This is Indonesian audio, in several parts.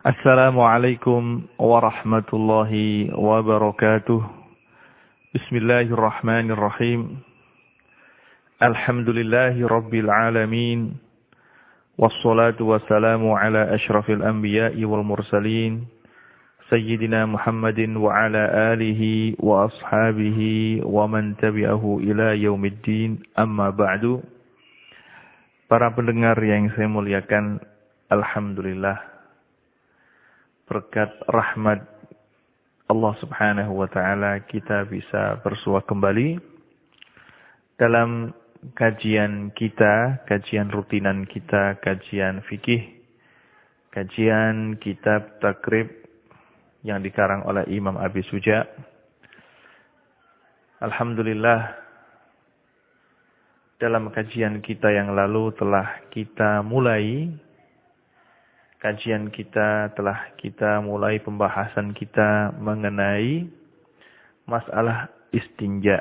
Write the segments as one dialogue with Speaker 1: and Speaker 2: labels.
Speaker 1: Assalamualaikum warahmatullahi wabarakatuh. Bismillahirrahmanirrahim. Alhamdulillahi rabbil alamin. Wassalatu wassalamu ala ashrafil anbiya'i wal mursalin. Sayyidina Muhammadin wa ala alihi wa ashabihi wa man tabi'ahu ila yaumiddin. Amma ba'du. Para pendengar yang saya muliakan, Alhamdulillah berkat rahmat Allah Subhanahu wa taala kita bisa bersua kembali dalam kajian kita, kajian rutinan kita, kajian fikih, kajian kitab takrib yang dikarang oleh Imam Abi Suja. Alhamdulillah dalam kajian kita yang lalu telah kita mulai kajian kita telah kita mulai pembahasan kita mengenai masalah istinja.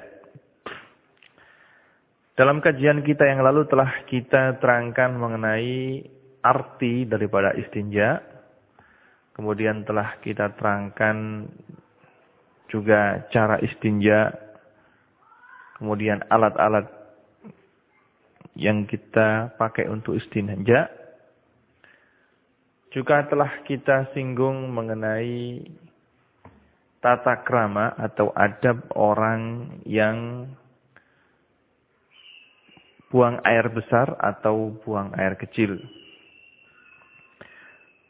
Speaker 1: Dalam kajian kita yang lalu telah kita terangkan mengenai arti daripada istinja. Kemudian telah kita terangkan juga cara istinja. Kemudian alat-alat yang kita pakai untuk istinja. Juga telah kita singgung mengenai tata krama atau adab orang yang buang air besar atau buang air kecil.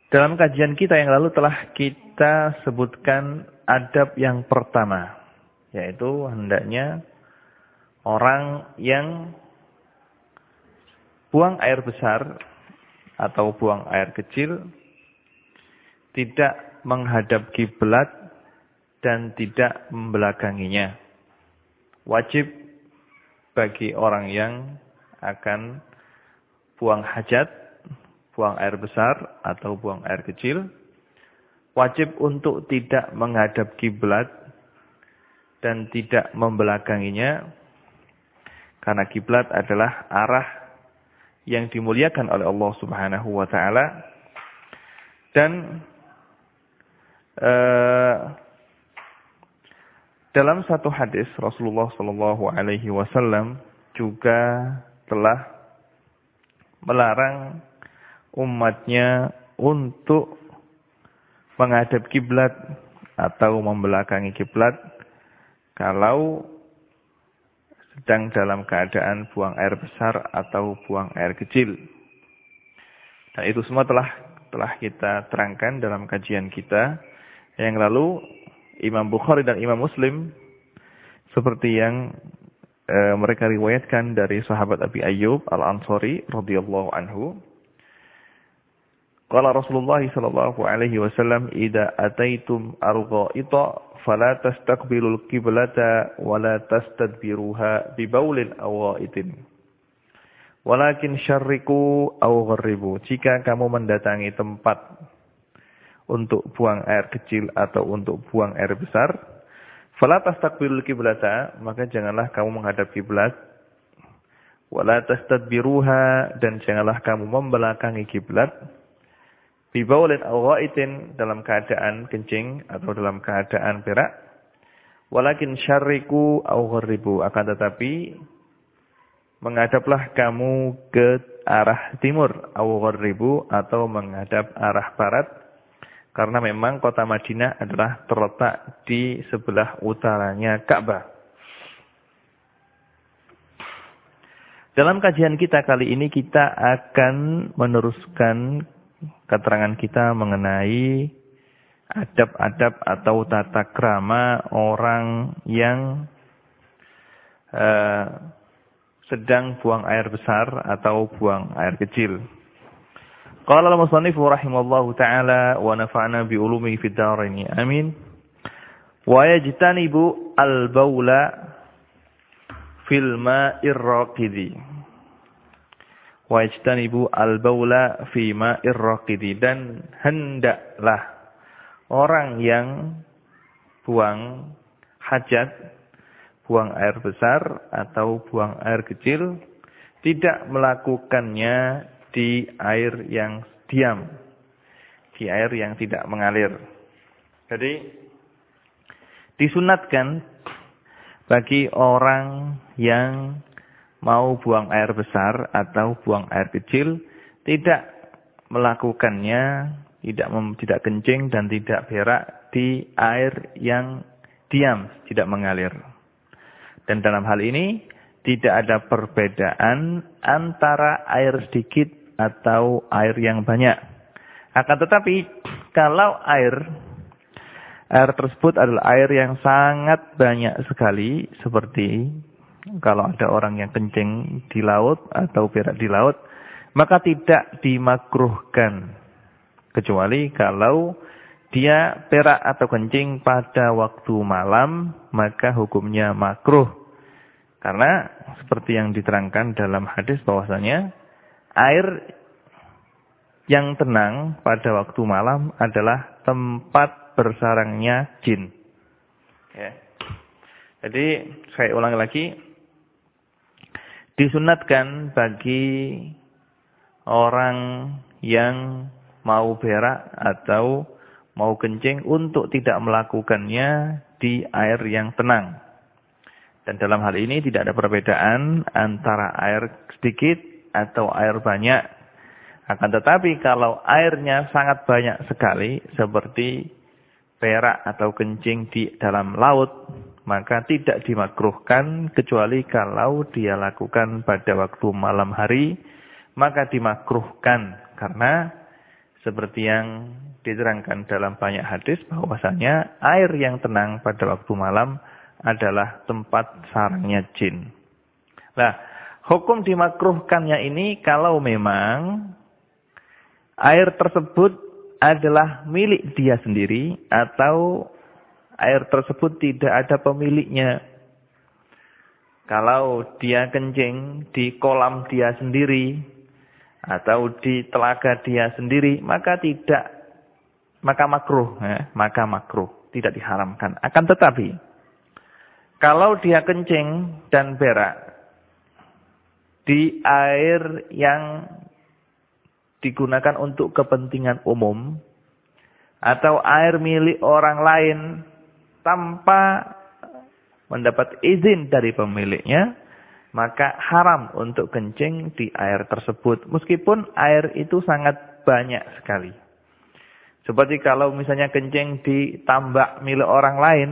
Speaker 1: Dalam kajian kita yang lalu telah kita sebutkan adab yang pertama, yaitu hendaknya orang yang buang air besar atau buang air kecil tidak menghadap kiblat dan tidak membelakanginya. Wajib bagi orang yang akan buang hajat, buang air besar atau buang air kecil, wajib untuk tidak menghadap kiblat dan tidak membelakanginya karena kiblat adalah arah yang dimuliakan oleh Allah Subhanahu wa taala. Dan uh, dalam satu hadis Rasulullah Shallallahu alaihi wasallam juga telah melarang umatnya untuk menghadap kiblat atau membelakangi kiblat kalau sedang dalam keadaan buang air besar atau buang air kecil. Dan itu semua telah telah kita terangkan dalam kajian kita yang lalu Imam Bukhari dan Imam Muslim seperti yang e, mereka riwayatkan dari sahabat Abi Ayyub Al-Ansari radhiyallahu anhu Qala Rasulullah sallallahu alaihi wasallam idza ataitum arghaita fala tastaqbilul qiblata wala tastadbiruha bibaulin aw ghaitin. Walakin syarriku aw gharribu. Jika kamu mendatangi tempat untuk buang air kecil atau untuk buang air besar, fala tastaqbilul qiblata, maka janganlah kamu menghadap kiblat. Wala tastadbiruha dan janganlah kamu membelakangi kiblat Bibaulin aw ghaitin dalam keadaan kencing atau dalam keadaan berak. Walakin syarriku aw gharribu. Akan tetapi menghadaplah kamu ke arah timur aw gharribu atau menghadap arah barat. Karena memang kota Madinah adalah terletak di sebelah utaranya Ka'bah. Dalam kajian kita kali ini kita akan meneruskan keterangan kita mengenai adab-adab atau tata krama orang yang uh, sedang buang air besar atau buang air kecil. Qala al-musannif rahimallahu taala wa nafa'na bi ulumihi fid dharain. Amin. Wa yajtanibu al-baula fil ma'ir raqidi wa ijtanibu al-baula fi ma'ir dan hendaklah orang yang buang hajat, buang air besar atau buang air kecil tidak melakukannya di air yang diam. di air yang tidak mengalir. Jadi disunatkan bagi orang yang mau buang air besar atau buang air kecil tidak melakukannya tidak mem, tidak kencing dan tidak berak di air yang diam tidak mengalir. Dan dalam hal ini tidak ada perbedaan antara air sedikit atau air yang banyak. Akan tetapi kalau air air tersebut adalah air yang sangat banyak sekali seperti kalau ada orang yang kencing di laut atau berak di laut, maka tidak dimakruhkan. Kecuali kalau dia perak atau kencing pada waktu malam, maka hukumnya makruh. Karena seperti yang diterangkan dalam hadis bahwasanya air yang tenang pada waktu malam adalah tempat bersarangnya jin. Ya. Jadi saya ulangi lagi, disunatkan bagi orang yang mau berak atau mau kencing untuk tidak melakukannya di air yang tenang. Dan dalam hal ini tidak ada perbedaan antara air sedikit atau air banyak. Akan tetapi kalau airnya sangat banyak sekali seperti perak atau kencing di dalam laut, maka tidak dimakruhkan kecuali kalau dia lakukan pada waktu malam hari, maka dimakruhkan karena seperti yang diterangkan dalam banyak hadis bahwasanya air yang tenang pada waktu malam adalah tempat sarangnya jin. Nah, hukum dimakruhkannya ini kalau memang air tersebut adalah milik dia sendiri atau air tersebut tidak ada pemiliknya. Kalau dia kencing di kolam dia sendiri atau di telaga dia sendiri, maka tidak maka makruh, ya, maka makruh, tidak diharamkan. Akan tetapi kalau dia kencing dan berak di air yang digunakan untuk kepentingan umum atau air milik orang lain tanpa mendapat izin dari pemiliknya, maka haram untuk kencing di air tersebut. Meskipun air itu sangat banyak sekali. Seperti kalau misalnya kencing di tambak milik orang lain,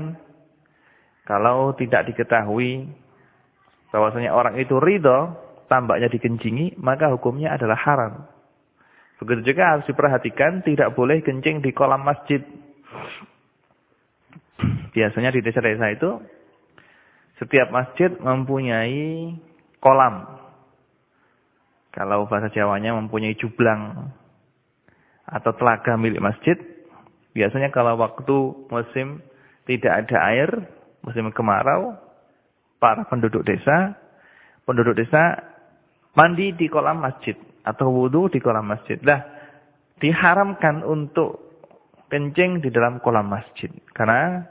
Speaker 1: kalau tidak diketahui bahwasanya orang itu ridho, tambaknya dikencingi, maka hukumnya adalah haram. Begitu juga harus diperhatikan, tidak boleh kencing di kolam masjid. Biasanya di desa-desa itu setiap masjid mempunyai kolam. Kalau bahasa Jawanya mempunyai jublang atau telaga milik masjid. Biasanya kalau waktu musim tidak ada air, musim kemarau, para penduduk desa, penduduk desa mandi di kolam masjid atau wudhu di kolam masjid. Lah, diharamkan untuk kencing di dalam kolam masjid. Karena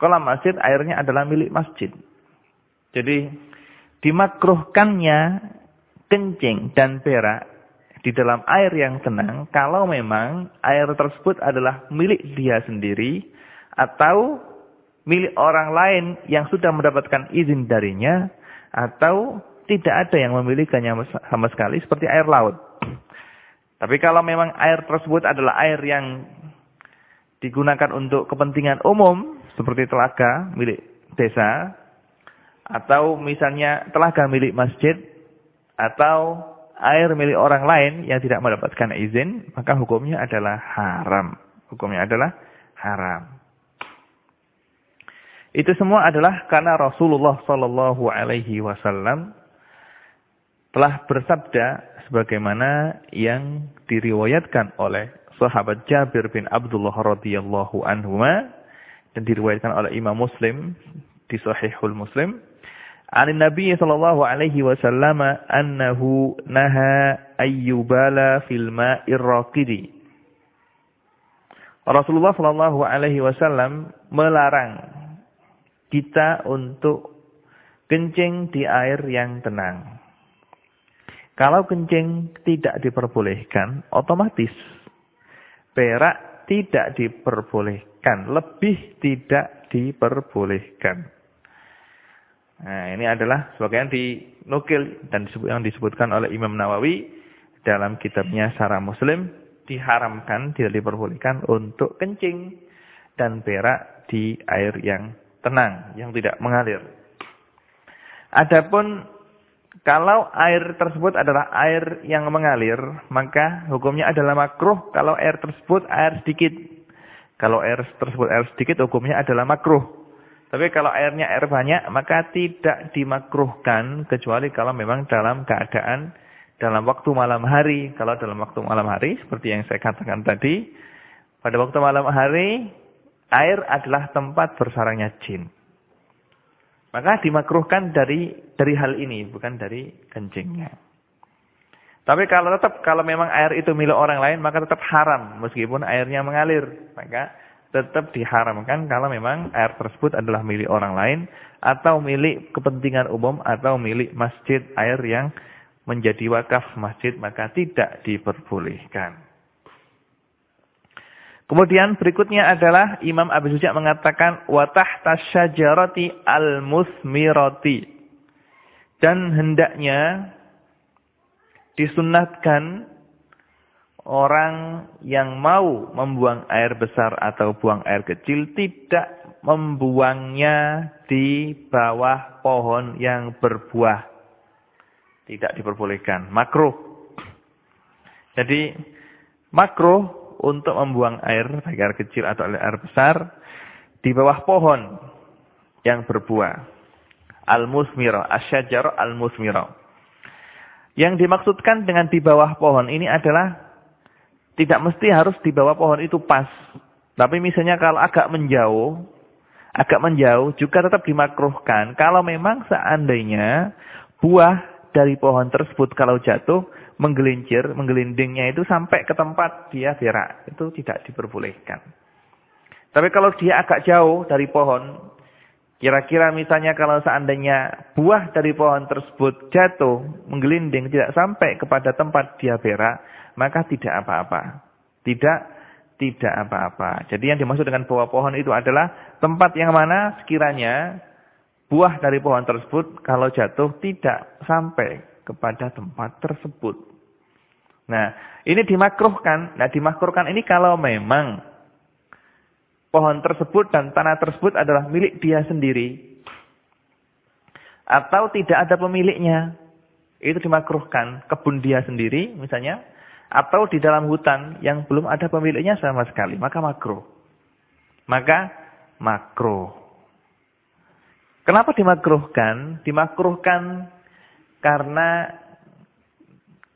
Speaker 1: kolam masjid airnya adalah milik masjid. Jadi dimakruhkannya kencing dan berak di dalam air yang tenang kalau memang air tersebut adalah milik dia sendiri atau milik orang lain yang sudah mendapatkan izin darinya atau tidak ada yang memilikannya sama sekali seperti air laut. Tapi kalau memang air tersebut adalah air yang digunakan untuk kepentingan umum, seperti telaga milik desa, atau misalnya telaga milik masjid, atau air milik orang lain yang tidak mendapatkan izin, maka hukumnya adalah haram. Hukumnya adalah haram. Itu semua adalah karena Rasulullah Shallallahu Alaihi Wasallam telah bersabda sebagaimana yang diriwayatkan oleh sahabat Jabir bin Abdullah radhiyallahu anhu dan diriwayatkan oleh Imam Muslim di Sahihul Muslim. An Nabi sallallahu alaihi wasallam annahu naha ayyubala fil ma'ir raqidi. Rasulullah sallallahu alaihi wasallam melarang kita untuk kencing di air yang tenang. Kalau kencing tidak diperbolehkan, otomatis Berak tidak diperbolehkan, lebih tidak diperbolehkan. Nah, ini adalah sebagian dinukil dan yang disebutkan oleh Imam Nawawi dalam kitabnya Sarah Muslim diharamkan, tidak diperbolehkan untuk kencing dan berak di air yang tenang, yang tidak mengalir. Adapun kalau air tersebut adalah air yang mengalir, maka hukumnya adalah makruh kalau air tersebut air sedikit. Kalau air tersebut air sedikit, hukumnya adalah makruh. Tapi kalau airnya air banyak, maka tidak dimakruhkan, kecuali kalau memang dalam keadaan dalam waktu malam hari. Kalau dalam waktu malam hari, seperti yang saya katakan tadi, pada waktu malam hari, air adalah tempat bersarangnya jin. Maka dimakruhkan dari dari hal ini, bukan dari kencingnya. Tapi kalau tetap kalau memang air itu milik orang lain, maka tetap haram meskipun airnya mengalir. Maka tetap diharamkan kalau memang air tersebut adalah milik orang lain atau milik kepentingan umum atau milik masjid air yang menjadi wakaf masjid maka tidak diperbolehkan. Kemudian berikutnya adalah Imam Abu Suja mengatakan watah tahta al-musmirati. Dan hendaknya disunatkan orang yang mau membuang air besar atau buang air kecil tidak membuangnya di bawah pohon yang berbuah. Tidak diperbolehkan. Makruh. Jadi makruh untuk membuang air, baik air kecil atau air besar, di bawah pohon yang berbuah. Al-musmira, asyajar al-musmira. Yang dimaksudkan dengan di bawah pohon ini adalah tidak mesti harus di bawah pohon itu pas. Tapi misalnya kalau agak menjauh, agak menjauh juga tetap dimakruhkan. Kalau memang seandainya buah dari pohon tersebut kalau jatuh menggelincir, menggelindingnya itu sampai ke tempat dia berak. Itu tidak diperbolehkan. Tapi kalau dia agak jauh dari pohon, kira-kira misalnya kalau seandainya buah dari pohon tersebut jatuh, menggelinding, tidak sampai kepada tempat dia berak, maka tidak apa-apa. Tidak tidak apa-apa. Jadi yang dimaksud dengan bawah pohon itu adalah tempat yang mana sekiranya buah dari pohon tersebut kalau jatuh tidak sampai kepada tempat tersebut. Nah, ini dimakruhkan. Nah, dimakruhkan ini kalau memang pohon tersebut dan tanah tersebut adalah milik dia sendiri. Atau tidak ada pemiliknya. Itu dimakruhkan. Kebun dia sendiri misalnya. Atau di dalam hutan yang belum ada pemiliknya sama sekali. Maka makruh. Maka makruh. Kenapa dimakruhkan? Dimakruhkan karena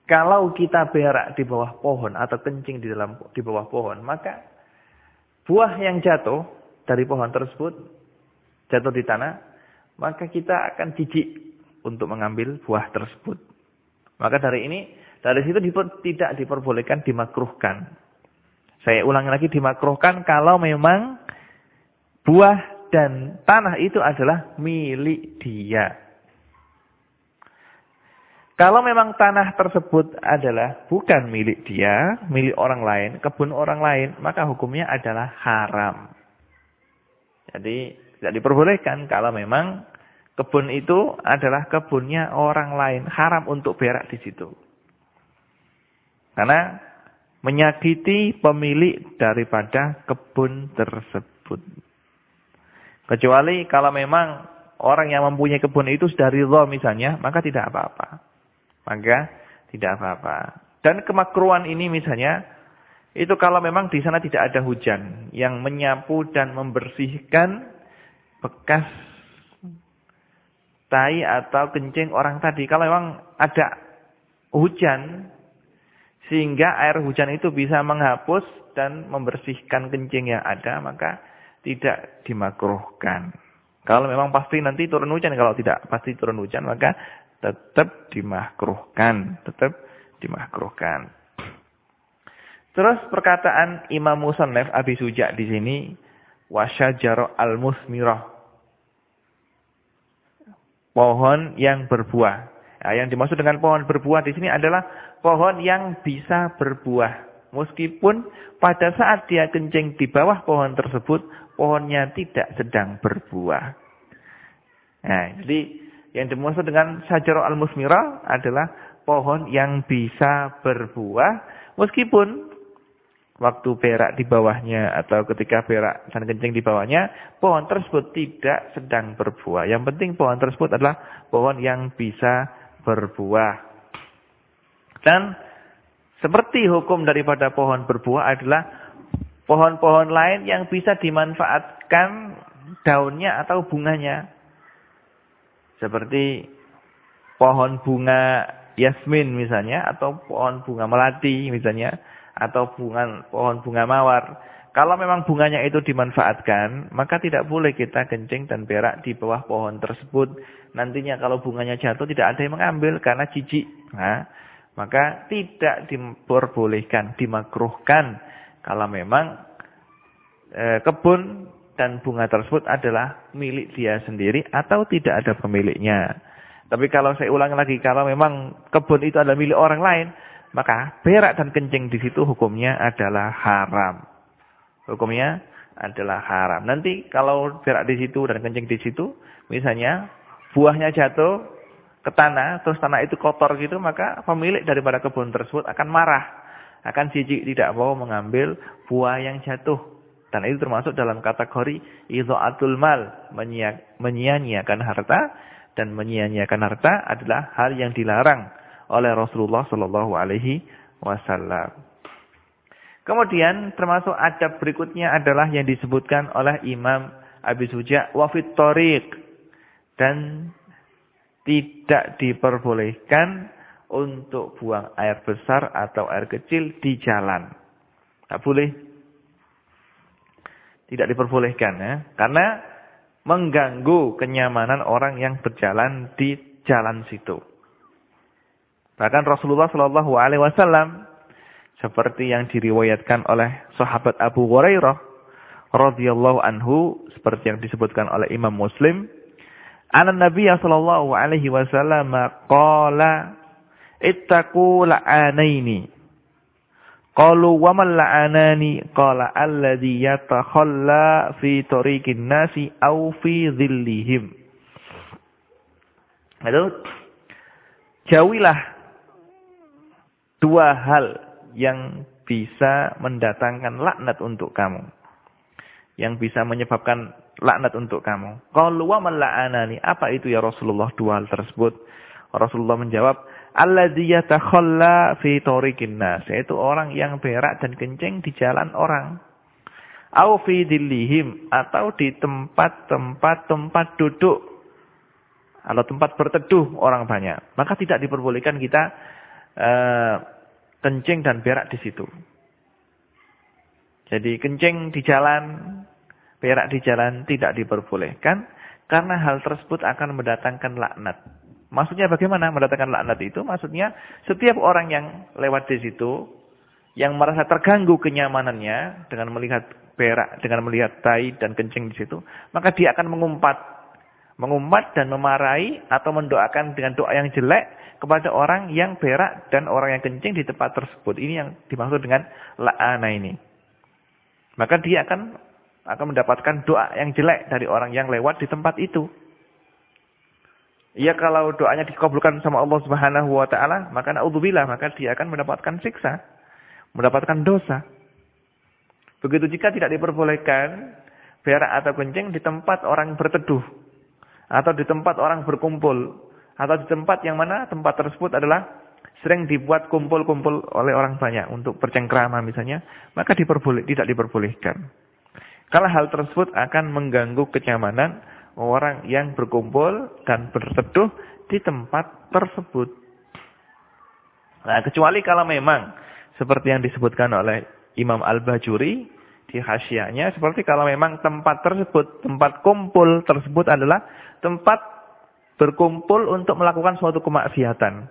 Speaker 1: kalau kita berak di bawah pohon atau kencing di dalam di bawah pohon, maka buah yang jatuh dari pohon tersebut jatuh di tanah, maka kita akan jijik untuk mengambil buah tersebut. Maka dari ini, dari situ tidak diperbolehkan dimakruhkan. Saya ulangi lagi dimakruhkan kalau memang buah dan tanah itu adalah milik dia. Kalau memang tanah tersebut adalah bukan milik dia, milik orang lain, kebun orang lain, maka hukumnya adalah haram. Jadi tidak diperbolehkan kalau memang kebun itu adalah kebunnya orang lain, haram untuk berak di situ. Karena menyakiti pemilik daripada kebun tersebut. Kecuali kalau memang orang yang mempunyai kebun itu sudah ridho misalnya, maka tidak apa-apa maka tidak apa-apa. Dan kemakruan ini misalnya, itu kalau memang di sana tidak ada hujan yang menyapu dan membersihkan bekas tai atau kencing orang tadi. Kalau memang ada hujan, sehingga air hujan itu bisa menghapus dan membersihkan kencing yang ada, maka tidak dimakruhkan. Kalau memang pasti nanti turun hujan, kalau tidak pasti turun hujan, maka tetap dimakruhkan, tetap dimakruhkan. Terus perkataan Imam Musannaf Abi Suja di sini wasyajar al-musmirah. Pohon yang berbuah. Nah, yang dimaksud dengan pohon berbuah di sini adalah pohon yang bisa berbuah. Meskipun pada saat dia kencing di bawah pohon tersebut, pohonnya tidak sedang berbuah. Nah, jadi yang dimaksud dengan sajaro al-musmira adalah pohon yang bisa berbuah meskipun waktu berak di bawahnya atau ketika berak dan kencing di bawahnya, pohon tersebut tidak sedang berbuah. Yang penting pohon tersebut adalah pohon yang bisa berbuah. Dan seperti hukum daripada pohon berbuah adalah pohon-pohon lain yang bisa dimanfaatkan daunnya atau bunganya. Seperti pohon bunga yasmin misalnya, atau pohon bunga melati misalnya, atau bunga, pohon bunga mawar. Kalau memang bunganya itu dimanfaatkan, maka tidak boleh kita kencing dan berak di bawah pohon tersebut. Nantinya kalau bunganya jatuh tidak ada yang mengambil karena jijik. Nah, maka tidak diperbolehkan, dimakruhkan kalau memang e, kebun dan bunga tersebut adalah milik dia sendiri atau tidak ada pemiliknya. Tapi kalau saya ulang lagi, kalau memang kebun itu adalah milik orang lain, maka berak dan kencing di situ hukumnya adalah haram. Hukumnya adalah haram. Nanti kalau berak di situ dan kencing di situ, misalnya buahnya jatuh, ke tanah, terus tanah itu kotor gitu, maka pemilik daripada kebun tersebut akan marah. Akan jijik tidak mau mengambil buah yang jatuh. Dan itu termasuk dalam kategori idha'atul mal, menyia-nyiakan harta dan menyia-nyiakan harta adalah hal yang dilarang oleh Rasulullah sallallahu alaihi wasallam. Kemudian termasuk adab berikutnya adalah yang disebutkan oleh Imam Abi Suja wa fit dan tidak diperbolehkan untuk buang air besar atau air kecil di jalan. Tidak boleh. Tidak diperbolehkan ya. Karena mengganggu kenyamanan orang yang berjalan di jalan situ. Bahkan Rasulullah Shallallahu Alaihi Wasallam seperti yang diriwayatkan oleh sahabat Abu Hurairah radhiyallahu anhu seperti yang disebutkan oleh Imam Muslim An Nabi sallallahu alaihi wasallam qala ittaqu la'anaini. Qalu wa man la'anani? Qala alladhi yatakhalla fi tariqin nasi aw fi dhillihim. Itu jauhilah dua hal yang bisa mendatangkan laknat untuk kamu. Yang bisa menyebabkan laknat untuk kamu. Qalu wa man la'anani? Apa itu ya Rasulullah dua hal tersebut? Rasulullah menjawab, alladzi yatakhalla fi tariqin nas, yaitu orang yang berak dan kencing di jalan orang. Au fi dillihim atau di tempat-tempat tempat duduk atau tempat berteduh orang banyak. Maka tidak diperbolehkan kita uh, kencing dan berak di situ. Jadi kencing di jalan, Perak di jalan tidak diperbolehkan karena hal tersebut akan mendatangkan laknat. Maksudnya bagaimana mendatangkan laknat itu? Maksudnya setiap orang yang lewat di situ yang merasa terganggu kenyamanannya dengan melihat perak, dengan melihat tai dan kencing di situ, maka dia akan mengumpat, mengumpat dan memarahi atau mendoakan dengan doa yang jelek kepada orang yang berak dan orang yang kencing di tempat tersebut. Ini yang dimaksud dengan la'ana ini. Maka dia akan akan mendapatkan doa yang jelek dari orang yang lewat di tempat itu. Ya kalau doanya dikabulkan sama Allah Subhanahu wa taala, maka naudzubillah, maka dia akan mendapatkan siksa, mendapatkan dosa. Begitu jika tidak diperbolehkan berak atau kencing di tempat orang berteduh atau di tempat orang berkumpul atau di tempat yang mana tempat tersebut adalah sering dibuat kumpul-kumpul oleh orang banyak untuk bercengkrama misalnya, maka diperboleh, tidak diperbolehkan. Kalau hal tersebut akan mengganggu kenyamanan orang yang berkumpul dan berteduh di tempat tersebut. Nah, kecuali kalau memang seperti yang disebutkan oleh Imam Al-Bajuri di khasiatnya, seperti kalau memang tempat tersebut, tempat kumpul tersebut adalah tempat berkumpul untuk melakukan suatu kemaksiatan.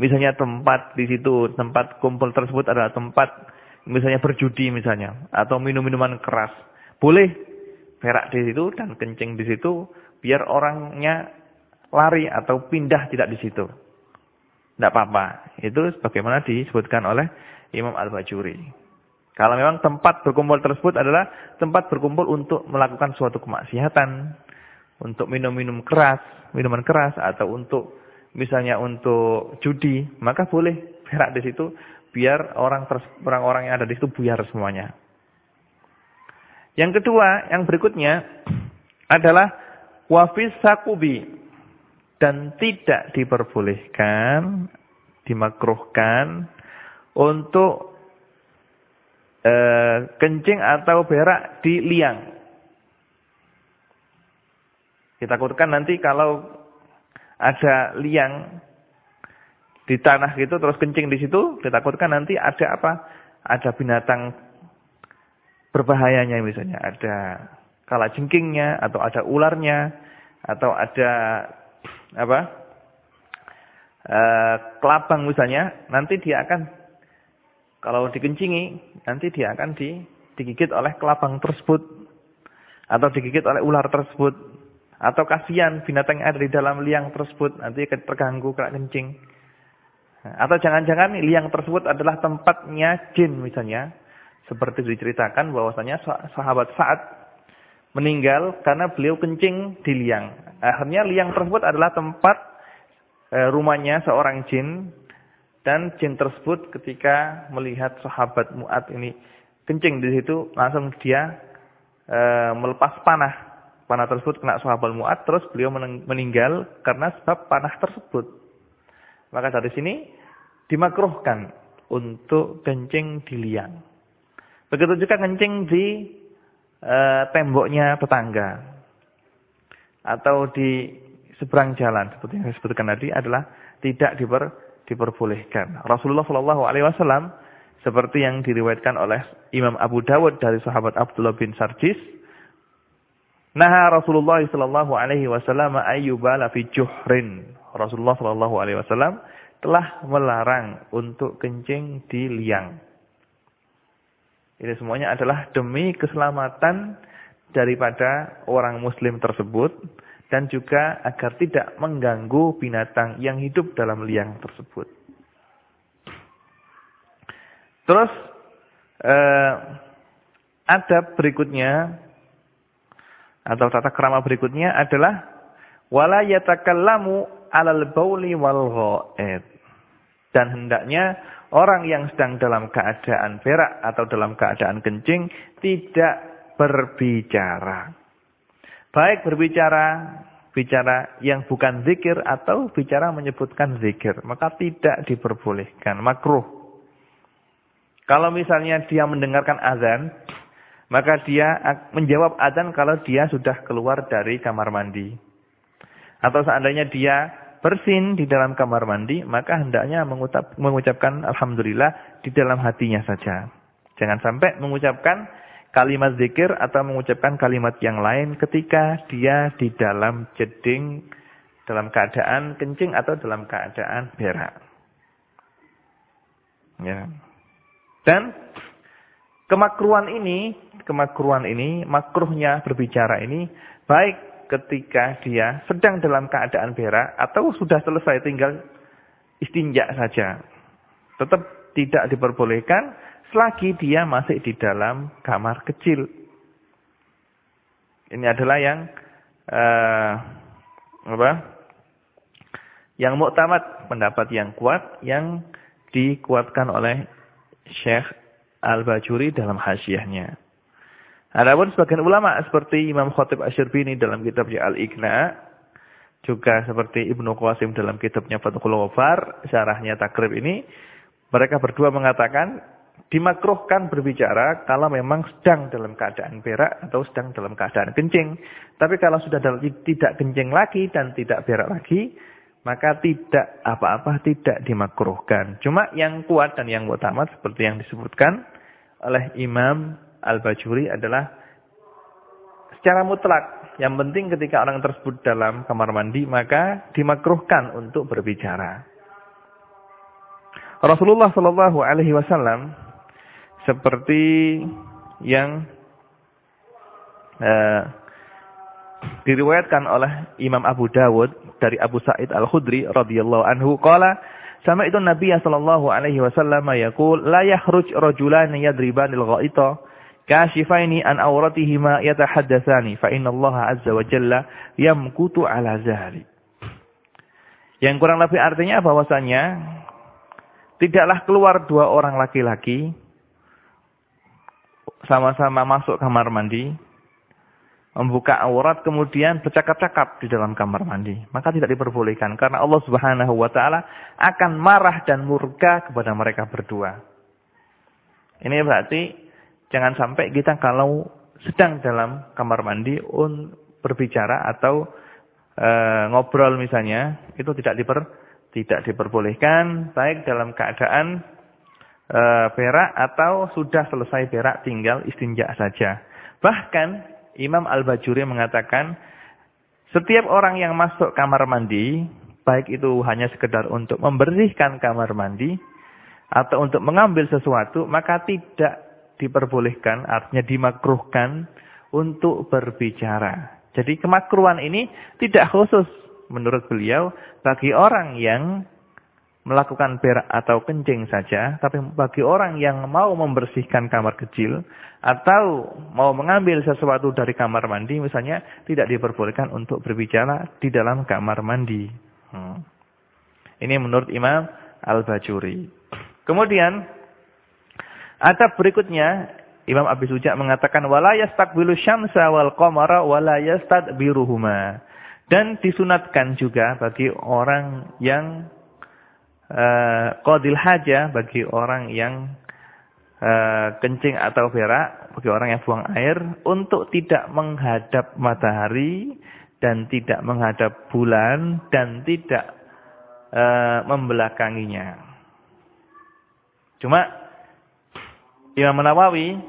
Speaker 1: Misalnya tempat di situ, tempat kumpul tersebut adalah tempat misalnya berjudi misalnya atau minum-minuman keras boleh berak di situ dan kencing di situ biar orangnya lari atau pindah tidak di situ. Tidak apa-apa. Itu sebagaimana disebutkan oleh Imam Al-Bajuri. Kalau memang tempat berkumpul tersebut adalah tempat berkumpul untuk melakukan suatu kemaksiatan, untuk minum-minum keras, minuman keras atau untuk misalnya untuk judi, maka boleh berak di situ biar orang orang-orang yang ada di situ buyar semuanya. Yang kedua, yang berikutnya adalah wafis sakubi dan tidak diperbolehkan, dimakruhkan untuk e, kencing atau berak di liang. Kita takutkan nanti kalau ada liang di tanah gitu terus kencing di situ, ditakutkan nanti ada apa? Ada binatang berbahayanya misalnya, ada kala jengkingnya atau ada ularnya atau ada apa? E, kelabang misalnya, nanti dia akan kalau dikencingi nanti dia akan di, digigit oleh kelabang tersebut atau digigit oleh ular tersebut atau kasihan binatang yang ada di dalam liang tersebut nanti terganggu kena kencing. Atau jangan-jangan liang tersebut adalah tempatnya jin misalnya. Seperti diceritakan bahwasanya sahabat saat meninggal karena beliau kencing di liang. Akhirnya liang tersebut adalah tempat eh, rumahnya seorang jin. Dan jin tersebut ketika melihat sahabat Mu'ad ini kencing di situ, langsung dia e, melepas panah. Panah tersebut kena sahabat Mu'ad, terus beliau meninggal karena sebab panah tersebut. Maka dari sini dimakruhkan untuk kencing di liang. Begitu juga kencing di e, temboknya tetangga. Atau di seberang jalan. Seperti yang saya sebutkan tadi adalah tidak diper, diperbolehkan. Rasulullah Shallallahu Alaihi Wasallam seperti yang diriwayatkan oleh Imam Abu Dawud dari sahabat Abdullah bin Sarjis. Nah Rasulullah Shallallahu Alaihi Wasallam ayyubala fi juhrin. Rasulullah Shallallahu Alaihi Wasallam telah melarang untuk kencing di liang. Ini semuanya adalah demi keselamatan daripada orang muslim tersebut dan juga agar tidak mengganggu binatang yang hidup dalam liang tersebut. Terus eh, ada berikutnya atau tata kerama berikutnya adalah wala yatakallamu alal bauli wal ghaid. Dan hendaknya orang yang sedang dalam keadaan berak atau dalam keadaan kencing tidak berbicara. Baik berbicara bicara yang bukan zikir atau bicara menyebutkan zikir, maka tidak diperbolehkan, makruh. Kalau misalnya dia mendengarkan azan, maka dia menjawab azan kalau dia sudah keluar dari kamar mandi. Atau seandainya dia bersin di dalam kamar mandi, maka hendaknya mengucap, mengucapkan Alhamdulillah di dalam hatinya saja. Jangan sampai mengucapkan kalimat zikir atau mengucapkan kalimat yang lain ketika dia di dalam jeding, dalam keadaan kencing atau dalam keadaan berak. Ya. Dan kemakruhan ini, kemakruhan ini, makruhnya berbicara ini baik ketika dia sedang dalam keadaan berak atau sudah selesai tinggal istinja saja. Tetap tidak diperbolehkan selagi dia masih di dalam kamar kecil. Ini adalah yang uh, apa? Yang muktamad, pendapat yang kuat yang dikuatkan oleh Syekh Al-Bajuri dalam hasyiahnya. Adapun sebagian ulama seperti Imam Khatib Asyirbini dalam kitabnya Al-Iqna, juga seperti Ibnu Qasim dalam kitabnya Fathul Wafar, syarahnya Takrib ini, mereka berdua mengatakan dimakruhkan berbicara kalau memang sedang dalam keadaan berak atau sedang dalam keadaan kencing. Tapi kalau sudah tidak kencing lagi dan tidak berak lagi, maka tidak apa-apa tidak dimakruhkan. Cuma yang kuat dan yang utama seperti yang disebutkan oleh Imam Al-Bajuri adalah secara mutlak. Yang penting ketika orang tersebut dalam kamar mandi, maka dimakruhkan untuk berbicara. Rasulullah Shallallahu Alaihi Wasallam seperti yang uh, diriwayatkan oleh Imam Abu Dawud dari Abu Sa'id Al Khudri radhiyallahu anhu, kala Sama itu Nabi sallallahu alaihi wasallam yaqul la yakhruj rajulan yadribanil ghaita kashifaini an awratihima yatahaddatsani fa inna Allah azza wa jalla yamkutu ala zahri. Yang kurang lebih artinya bahwasanya tidaklah keluar dua orang laki-laki sama-sama masuk kamar mandi membuka aurat kemudian bercakap-cakap di dalam kamar mandi, maka tidak diperbolehkan karena Allah Subhanahu wa taala akan marah dan murka kepada mereka berdua. Ini berarti jangan sampai kita kalau sedang dalam kamar mandi un berbicara atau e, ngobrol misalnya, itu tidak diper tidak diperbolehkan baik dalam keadaan e, berak atau sudah selesai berak tinggal istinja saja. Bahkan Imam Al-Bajuri mengatakan, setiap orang yang masuk kamar mandi, baik itu hanya sekedar untuk membersihkan kamar mandi, atau untuk mengambil sesuatu, maka tidak diperbolehkan, artinya dimakruhkan untuk berbicara. Jadi kemakruhan ini tidak khusus menurut beliau bagi orang yang melakukan berak atau kencing saja, tapi bagi orang yang mau membersihkan kamar kecil atau mau mengambil sesuatu dari kamar mandi, misalnya tidak diperbolehkan untuk berbicara di dalam kamar mandi. Hmm. Ini menurut Imam Al-Bajuri. Kemudian, adab berikutnya, Imam Abi Suja mengatakan, yastaqbilu syamsa wal qamara wala yastadbiruhuma. Dan disunatkan juga bagi orang yang uh, haja bagi orang yang uh, kencing atau berak, bagi orang yang buang air untuk tidak menghadap matahari dan tidak menghadap bulan dan tidak uh, membelakanginya. Cuma Imam Nawawi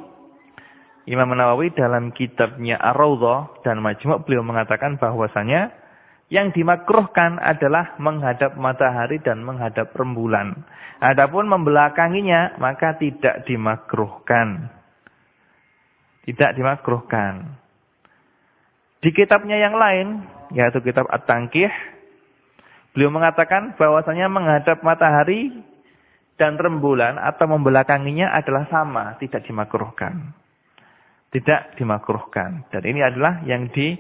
Speaker 1: Imam Nawawi dalam kitabnya Ar-Raudhah dan Majmu' beliau mengatakan bahwasanya yang dimakruhkan adalah menghadap matahari dan menghadap rembulan. Adapun membelakanginya maka tidak dimakruhkan. Tidak dimakruhkan. Di kitabnya yang lain, yaitu kitab At-Tangkih, beliau mengatakan bahwasanya menghadap matahari dan rembulan atau membelakanginya adalah sama, tidak dimakruhkan. Tidak dimakruhkan. Dan ini adalah yang di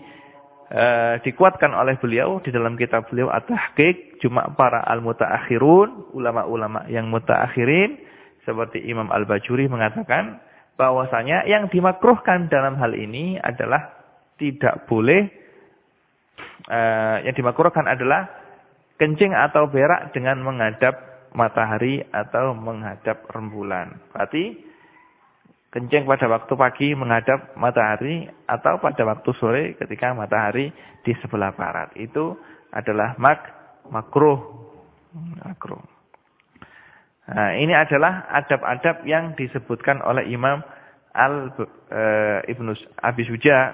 Speaker 1: uh, dikuatkan oleh beliau di dalam kitab beliau At-Tahqiq cuma para al-mutaakhirun, ulama-ulama yang mutaakhirin seperti Imam Al-Bajuri mengatakan bahwasanya yang dimakruhkan dalam hal ini adalah tidak boleh uh, yang dimakruhkan adalah kencing atau berak dengan menghadap matahari atau menghadap rembulan. Berarti kencing pada waktu pagi menghadap matahari atau pada waktu sore ketika matahari di sebelah barat. Itu adalah mak makruh. Makruh. Nah, ini adalah adab-adab yang disebutkan oleh Imam Al e, Ibnu Abi Suja.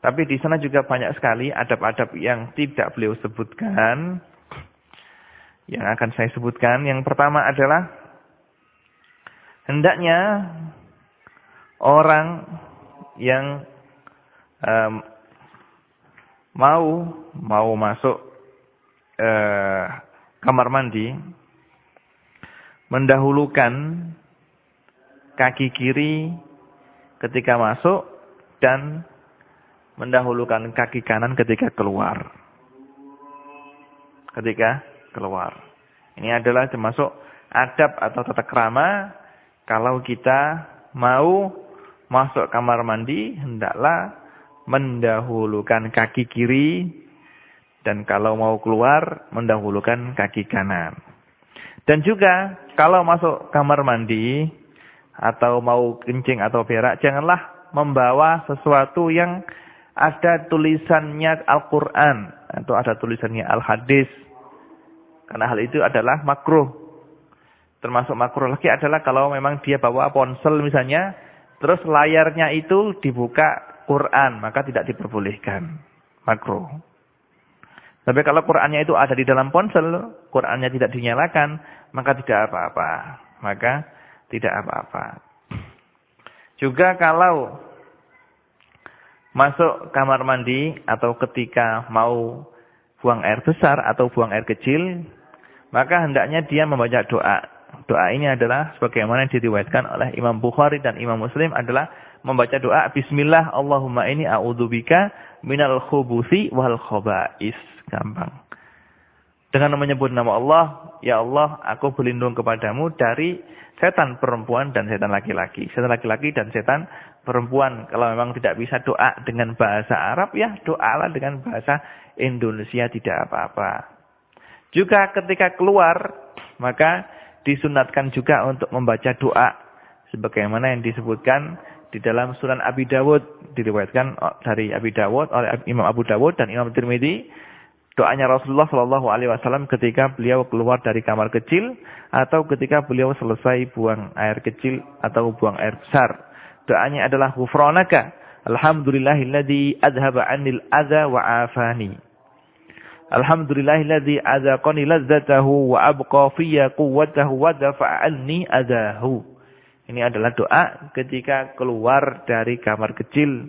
Speaker 1: Tapi di sana juga banyak sekali adab-adab yang tidak beliau sebutkan. Yang akan saya sebutkan. Yang pertama adalah hendaknya orang yang um, mau mau masuk uh, kamar mandi mendahulukan kaki kiri ketika masuk dan mendahulukan kaki kanan ketika keluar. Ketika keluar. Ini adalah termasuk adab atau tata krama kalau kita mau masuk kamar mandi, hendaklah mendahulukan kaki kiri dan kalau mau keluar mendahulukan kaki kanan. Dan juga kalau masuk kamar mandi atau mau kencing atau berak, janganlah membawa sesuatu yang ada tulisannya Al-Quran atau ada tulisannya Al-Hadis. Karena hal itu adalah makruh. Termasuk makruh lagi adalah kalau memang dia bawa ponsel misalnya, Terus layarnya itu dibuka Quran, maka tidak diperbolehkan. Makro. Tapi kalau Qurannya itu ada di dalam ponsel, Qurannya tidak dinyalakan, maka tidak apa-apa. Maka tidak apa-apa. Juga kalau masuk kamar mandi atau ketika mau buang air besar atau buang air kecil, maka hendaknya dia membaca doa. Doa ini adalah sebagaimana diriwayatkan oleh Imam Bukhari dan Imam Muslim adalah membaca doa Bismillah Allahumma ini a'udzubika minal khubuthi wal khaba'is. Gampang. Dengan menyebut nama Allah, Ya Allah, aku berlindung kepadamu dari setan perempuan dan setan laki-laki. Setan laki-laki dan setan perempuan. Kalau memang tidak bisa doa dengan bahasa Arab, ya doalah dengan bahasa Indonesia tidak apa-apa. Juga ketika keluar, maka disunatkan juga untuk membaca doa. Sebagaimana yang disebutkan di dalam sunan Abi Dawud. Diriwayatkan dari Abi Dawud oleh Imam Abu Dawud dan Imam Tirmidzi doanya Rasulullah Shallallahu Alaihi Wasallam ketika beliau keluar dari kamar kecil atau ketika beliau selesai buang air kecil atau buang air besar. Doanya adalah Ghufranaka. Alhamdulillahilladzi adhaba anil adha wa afani. Alhamdulillahilladzi adzaqani ladzatahu wa abqa fiyya quwwatahu wa dafa'anni adahu. Ini adalah doa ketika keluar dari kamar kecil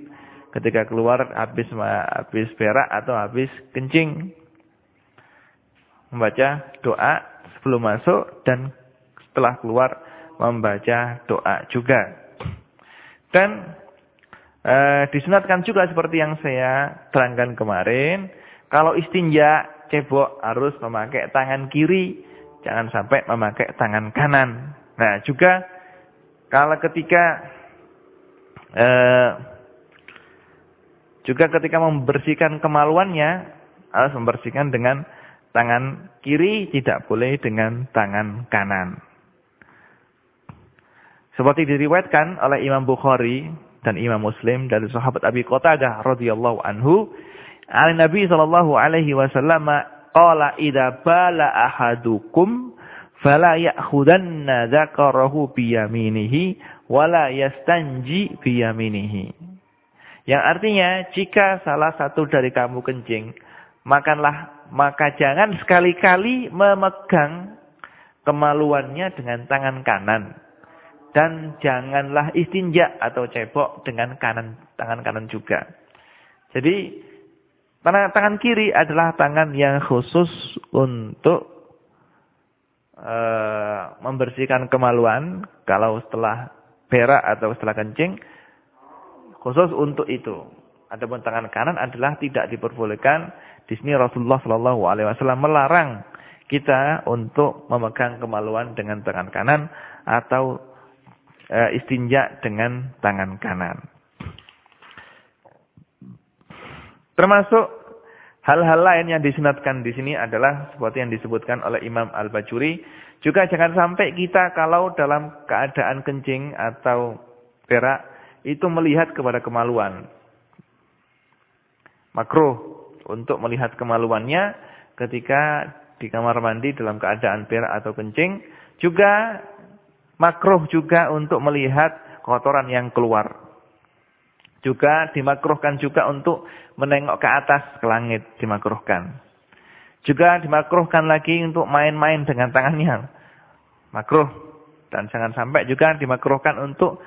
Speaker 1: ketika keluar habis habis berak atau habis kencing. Membaca doa sebelum masuk dan setelah keluar membaca doa juga. Dan e, disunatkan juga seperti yang saya terangkan kemarin, kalau istinja cebok harus memakai tangan kiri, jangan sampai memakai tangan kanan. Nah, juga kalau ketika eh, juga ketika membersihkan kemaluannya, harus membersihkan dengan tangan kiri, tidak boleh dengan tangan kanan. Seperti diriwayatkan oleh Imam Bukhari dan Imam Muslim dari sahabat Abi Qatadah radhiyallahu anhu, al Nabi sallallahu alaihi wasallam qala idza bala ahadukum fala ya'khudanna dzakarahu biyaminihi wala yastanji biyaminihi. Yang artinya jika salah satu dari kamu kencing, makanlah maka jangan sekali-kali memegang kemaluannya dengan tangan kanan dan janganlah istinja atau cebok dengan kanan tangan kanan juga. Jadi tangan tangan kiri adalah tangan yang khusus untuk uh, membersihkan kemaluan kalau setelah berak atau setelah kencing Khusus untuk itu. Adapun tangan kanan adalah tidak diperbolehkan. Di sini Rasulullah Shallallahu Alaihi Wasallam melarang kita untuk memegang kemaluan dengan tangan kanan atau e, istinja dengan tangan kanan. Termasuk hal-hal lain yang disunatkan di sini adalah seperti yang disebutkan oleh Imam Al-Bajuri. Juga jangan sampai kita kalau dalam keadaan kencing atau berak itu melihat kepada kemaluan. Makruh untuk melihat kemaluannya ketika di kamar mandi dalam keadaan berak atau kencing. Juga makruh juga untuk melihat kotoran yang keluar. Juga dimakruhkan juga untuk menengok ke atas ke langit dimakruhkan. Juga dimakruhkan lagi untuk main-main dengan tangannya. Makruh. Dan jangan sampai juga dimakruhkan untuk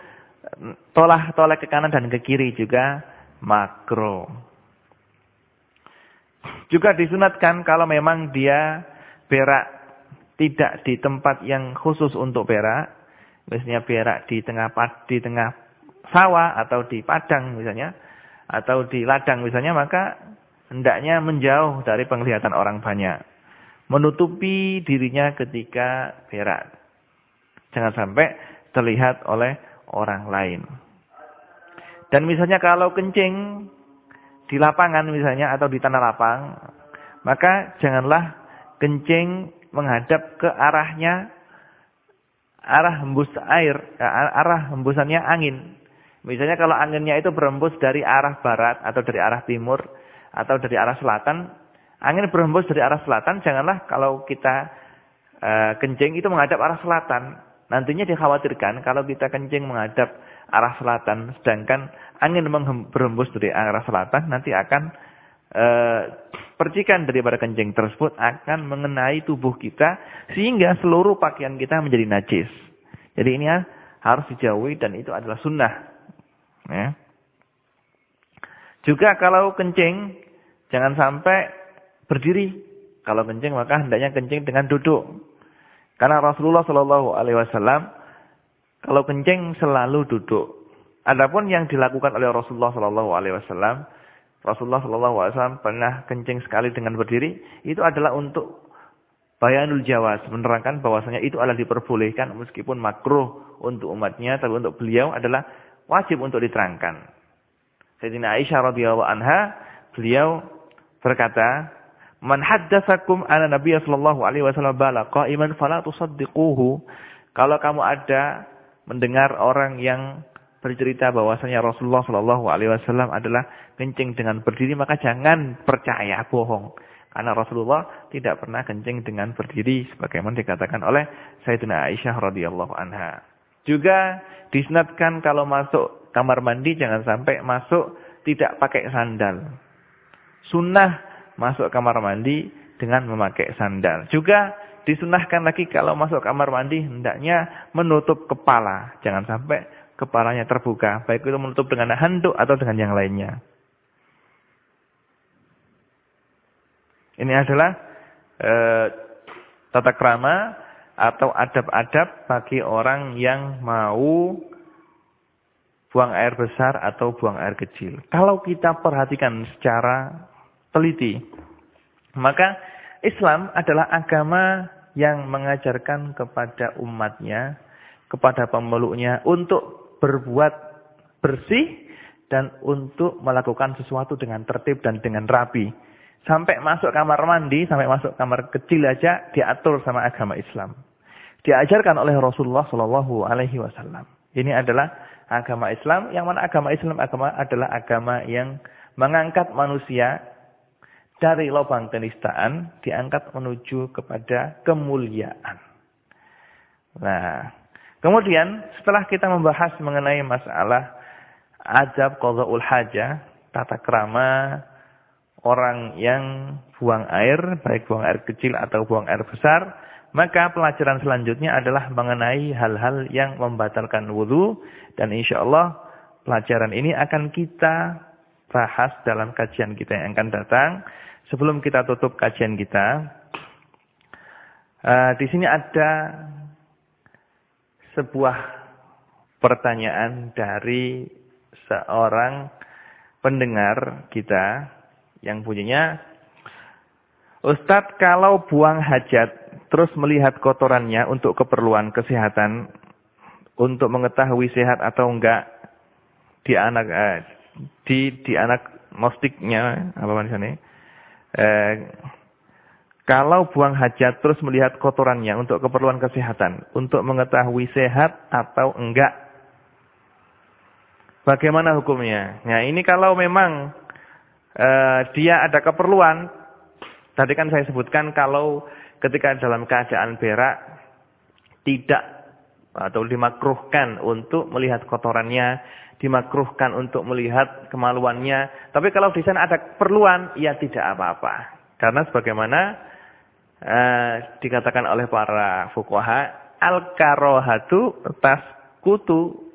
Speaker 1: Tolah tolak ke kanan dan ke kiri juga makro. Juga disunatkan kalau memang dia berak tidak di tempat yang khusus untuk berak, misalnya berak di tengah di tengah sawah atau di padang misalnya, atau di ladang misalnya, maka hendaknya menjauh dari penglihatan orang banyak. Menutupi dirinya ketika berak. Jangan sampai terlihat oleh orang lain. Dan misalnya kalau kencing di lapangan misalnya atau di tanah lapang, maka janganlah kencing menghadap ke arahnya arah hembus air, arah hembusannya angin. Misalnya kalau anginnya itu berembus dari arah barat atau dari arah timur atau dari arah selatan, angin berembus dari arah selatan, janganlah kalau kita uh, kencing itu menghadap arah selatan. Nantinya dikhawatirkan kalau kita kencing menghadap arah selatan, sedangkan angin berembus dari arah selatan, nanti akan e, percikan daripada kencing tersebut akan mengenai tubuh kita, sehingga seluruh pakaian kita menjadi najis. Jadi ini harus dijauhi dan itu adalah sunnah. Ya. Juga kalau kencing, jangan sampai berdiri. Kalau kencing maka hendaknya kencing dengan duduk. Karena Rasulullah Shallallahu Alaihi Wasallam kalau kencing selalu duduk. Adapun yang dilakukan oleh Rasulullah Shallallahu Alaihi Wasallam, Rasulullah Shallallahu Alaihi Wasallam pernah kencing sekali dengan berdiri. Itu adalah untuk bayanul jawaz menerangkan bahwasanya itu adalah diperbolehkan meskipun makruh untuk umatnya, tapi untuk beliau adalah wajib untuk diterangkan. Sayyidina Aisyah radhiyallahu anha, beliau berkata, Man haddatsakum anna Nabiy sallallahu alaihi wasallam bala qa'iman fala tusaddiquhu. Kalau kamu ada mendengar orang yang bercerita bahwasanya Rasulullah sallallahu alaihi wasallam adalah kencing dengan berdiri maka jangan percaya bohong. Karena Rasulullah tidak pernah kencing dengan berdiri sebagaimana dikatakan oleh Sayyidina Aisyah radhiyallahu anha. Juga disenatkan kalau masuk kamar mandi jangan sampai masuk tidak pakai sandal. Sunnah masuk kamar mandi dengan memakai sandal. Juga disunahkan lagi kalau masuk kamar mandi hendaknya menutup kepala. Jangan sampai kepalanya terbuka. Baik itu menutup dengan handuk atau dengan yang lainnya. Ini adalah e, tata krama atau adab-adab bagi orang yang mau buang air besar atau buang air kecil. Kalau kita perhatikan secara teliti. Maka Islam adalah agama yang mengajarkan kepada umatnya, kepada pemeluknya untuk berbuat bersih dan untuk melakukan sesuatu dengan tertib dan dengan rapi. Sampai masuk kamar mandi, sampai masuk kamar kecil aja diatur sama agama Islam. Diajarkan oleh Rasulullah Shallallahu Alaihi Wasallam. Ini adalah agama Islam, yang mana agama Islam agama adalah agama yang mengangkat manusia dari lubang kenistaan diangkat menuju kepada kemuliaan. Nah, kemudian setelah kita membahas mengenai masalah adab qadha'ul hajah, tata krama orang yang buang air, baik buang air kecil atau buang air besar, maka pelajaran selanjutnya adalah mengenai hal-hal yang membatalkan wudhu. Dan insya Allah pelajaran ini akan kita bahas dalam kajian kita yang akan datang. Sebelum kita tutup kajian kita, uh, di sini ada sebuah pertanyaan dari seorang pendengar kita yang bunyinya, Ustadz kalau buang hajat terus melihat kotorannya untuk keperluan kesehatan, untuk mengetahui sehat atau enggak di anak eh, di di anak mostiknya apa namanya eh, kalau buang hajat terus melihat kotorannya untuk keperluan kesehatan, untuk mengetahui sehat atau enggak, bagaimana hukumnya? Nah ini kalau memang eh, dia ada keperluan, tadi kan saya sebutkan kalau ketika dalam keadaan berak tidak atau dimakruhkan untuk melihat kotorannya, dimakruhkan untuk melihat kemaluannya. Tapi kalau di sana ada keperluan, ya tidak apa-apa. Karena sebagaimana uh, dikatakan oleh para fuqaha, al-karohatu tas kutu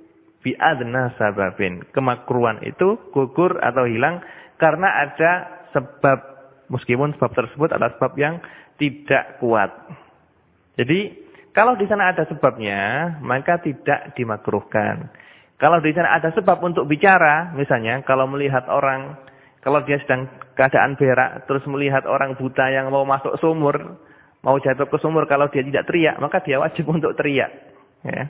Speaker 1: biadna sababin. Kemakruhan itu gugur atau hilang karena ada sebab, meskipun sebab tersebut adalah sebab yang tidak kuat. Jadi, kalau di sana ada sebabnya, maka tidak dimakruhkan. Kalau di sana ada sebab untuk bicara, misalnya kalau melihat orang, kalau dia sedang keadaan berak, terus melihat orang buta yang mau masuk sumur, mau jatuh ke sumur, kalau dia tidak teriak, maka dia wajib untuk teriak. Ya.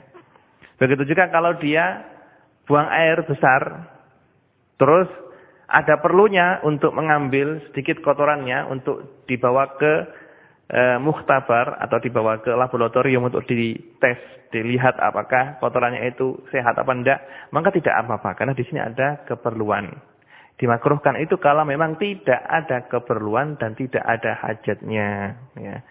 Speaker 1: Begitu juga kalau dia buang air besar, terus ada perlunya untuk mengambil sedikit kotorannya untuk dibawa ke e, muhtabar atau dibawa ke laboratorium untuk dites, dilihat apakah kotorannya itu sehat apa enggak, maka tidak apa-apa karena di sini ada keperluan. Dimakruhkan itu kalau memang tidak ada keperluan dan tidak ada hajatnya. Ya.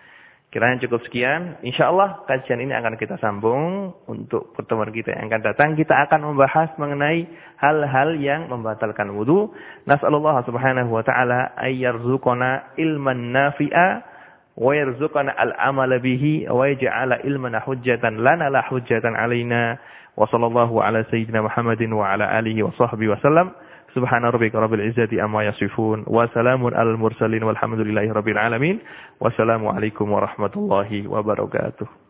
Speaker 1: Kiranya cukup sekian. Insya Allah kajian ini akan kita sambung untuk pertemuan kita yang akan datang. Kita akan membahas mengenai hal-hal yang membatalkan wudhu. Nas'alullah subhanahu wa ta'ala ayyarzuqona ilman nafi'a wa yarzuqana al-amala bihi wa yaj'ala ilmana hujjatan lana la hujjatan alaina wa sallallahu ala sayyidina Muhammadin wa ala alihi wa sahbihi wa sallam. Subhana rabbika rabbil izzati amma yasifun. Wa salamun mursalin walhamdulillahi rabbil alamin. Wassalamu alaikum warahmatullahi wabarakatuh.